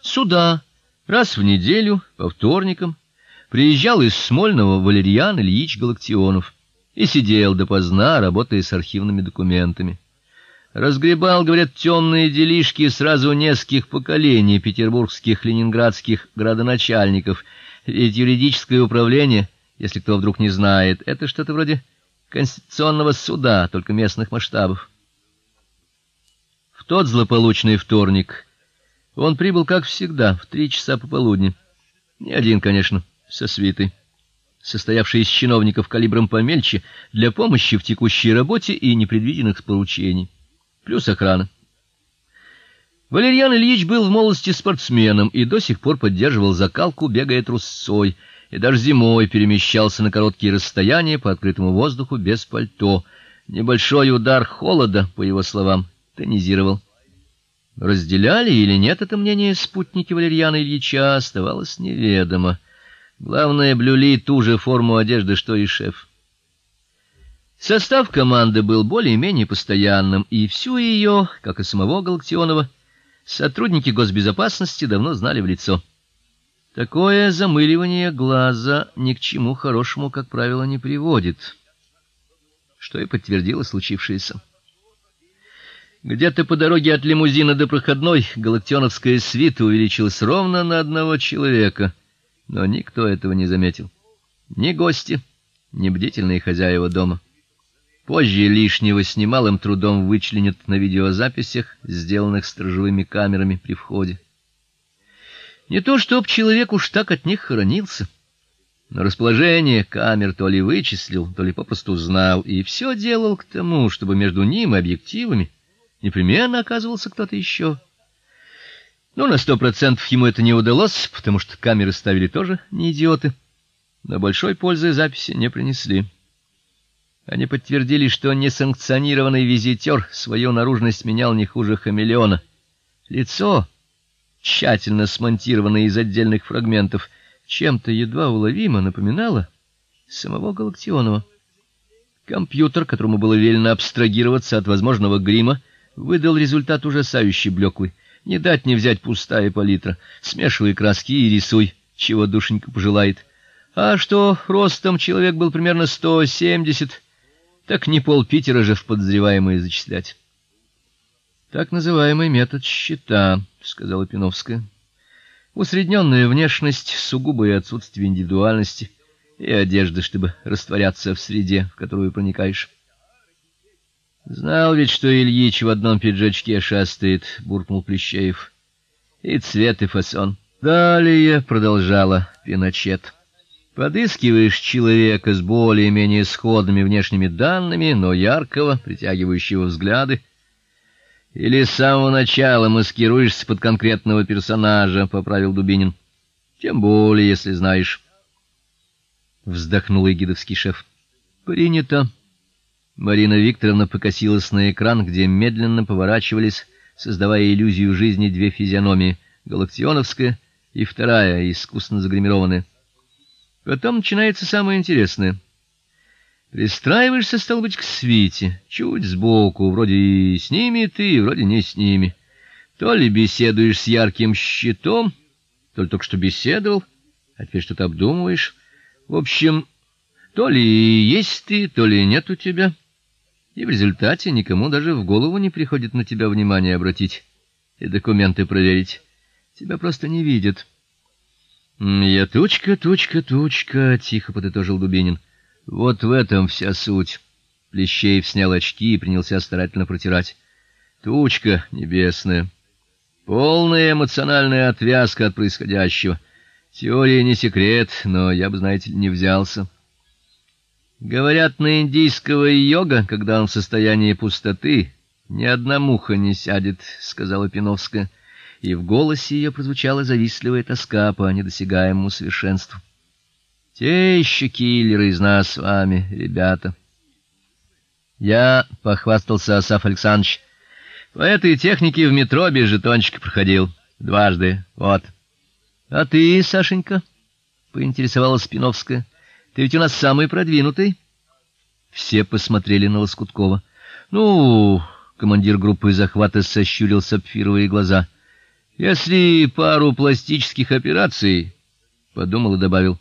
Сюда раз в неделю, по вторникам, приезжал из Смольного Валериан Ильич Галактионов и сидел допоздна, работая с архивными документами. Разгребал, говорят, темные делишки сразу нескольких поколений петербургских, ленинградских градоначальников. Ведь юридическое управление, если кто вдруг не знает, это что-то вроде конституционного суда, только местных масштабов. В тот злополучный вторник он прибыл, как всегда, в три часа пополудни. Не один, конечно, со свитой, состоявшей из чиновников калибром помельче для помощи в текущей работе и непредвиденных поручений, плюс охрана. Валерьян Ильич был в молодости спортсменом и до сих пор поддерживал закалку, бегая трусцой, и даже зимой перемещался на короткие расстояния по открытому воздуху без пальто. Небольшой удар холода, по его словам, тонизировал Разделяли или нет это мнение спутники Валерьяна Ильича, оставалось неведомо. Главное, блюли ту же форму одежды, что и шеф. Состав команды был более-менее постоянным, и всю ее, как и самого Галактионова, сотрудники госбезопасности давно знали в лицо. Такое замыливание глаза ни к чему хорошему, как правило, не приводит, что и подтвердило случившееся. Где-то по дороге от лимузина до проходной галактионовская свита увеличилась ровно на одного человека, но никто этого не заметил. Ни гости, ни бдительные хозяева дома. Позже лишнего с немалым трудом вычленят на видеозаписях, сделанных сторожевыми камерами при входе. Не то чтоб человек уж так от них хоронился, но расположение камер то ли вычислил, то ли попросту знал, и все делал к тому, чтобы между ним и объективами непременно оказывался кто-то еще. Но на сто процентов ему это не удалось, потому что камеры ставили тоже не идиоты. Но большой пользы записи не принесли. Они подтвердили, что несанкционированный визитер свою наружность менял не хуже хамелеона. Лицо, тщательно смонтированное из отдельных фрагментов, чем-то едва уловимо напоминало самого Галактионова. Компьютер, которому было велено абстрагироваться от возможного грима, выдал результат ужасающий блеклый. Не дать не взять пустая палитра. Смешивай краски и рисуй, чего душенька пожелает. А что ростом человек был примерно 170, так не пол Питера же в подозреваемые зачислять. Так называемый метод счета, сказала Пиновская. Усредненная внешность, сугубое отсутствие индивидуальности и одежды, чтобы растворяться в среде, в которую проникаешь. Знал ведь, что Ильич в одном пиджачке шастает, буркнул Плещеев. И цвет, и фасон. Далее продолжала Пиночет. Подыскиваешь человека с более-менее сходными внешними данными, но яркого, притягивающего взгляды, или с самого начала маскируешься под конкретного персонажа, поправил Дубинин. Тем более, если знаешь. Вздохнул Игидовский шеф. Принято. Марина Викторовна покосилась на экран, где медленно поворачивались, создавая иллюзию жизни две физиономии: галактионовская и вторая, искусно загримированная. Потом начинается самое интересное. Пристраиваешься, стал быть, к свите, чуть сбоку, вроде и с ними ты, вроде не с ними. То ли беседуешь с ярким щитом, то ли только что беседовал, а теперь что-то обдумываешь. В общем, то ли есть ты, то ли нет у тебя и в результате никому даже в голову не приходит на тебя внимание обратить и документы проверить. Тебя просто не видят. Я точка, точка, точка, тихо подытожил Дубинин. Вот в этом вся суть. Плещеев снял очки и принялся старательно протирать. Тучка небесная. Полная эмоциональная отвязка от происходящего. Теория не секрет, но я бы, знаете, не взялся. Говорят, на индийского йога, когда он в состоянии пустоты, ни одна муха не сядет, сказала Пиновская, и в голосе ее прозвучала завистливая тоска по недосягаемому совершенству. Те еще киллеры из нас с вами, ребята. Я похвастался Асаф Александрович. По этой технике в метро без жетончика проходил дважды. Вот. А ты, Сашенька, поинтересовалась Пиновская. Ты ведь у нас самый продвинутый. Все посмотрели на Лоскуткова. Ну, командир группы захвата сощурил сапфировые глаза. Если пару пластических операций, подумал и добавил: